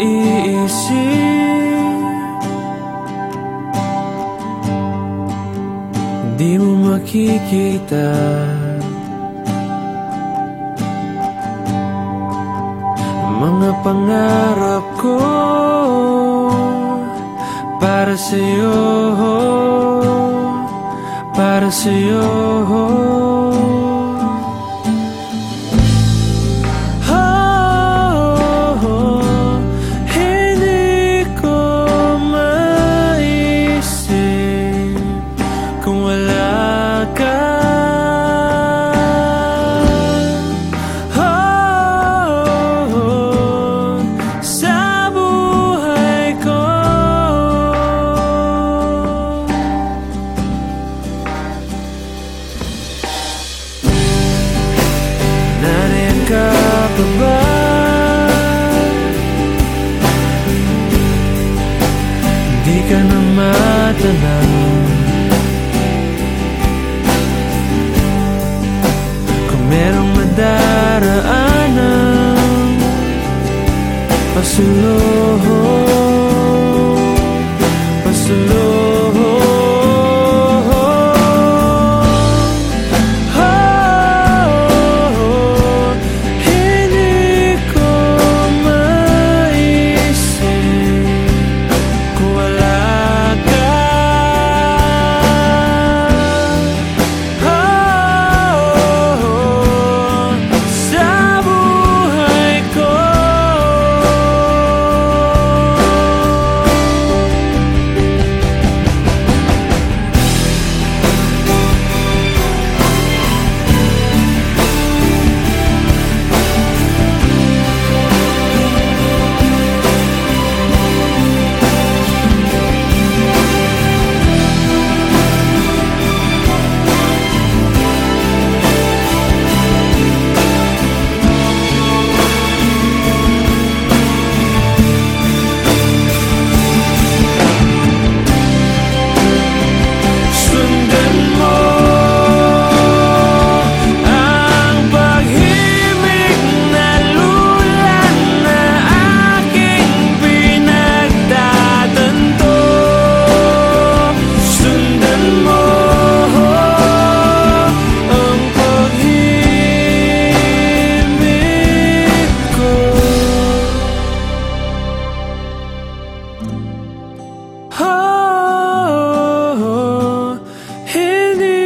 mo maiisip Hindi mo makikita. Mga pangarap ko Para sa'yo Para sa'yo ka na matanaw Oh, hindi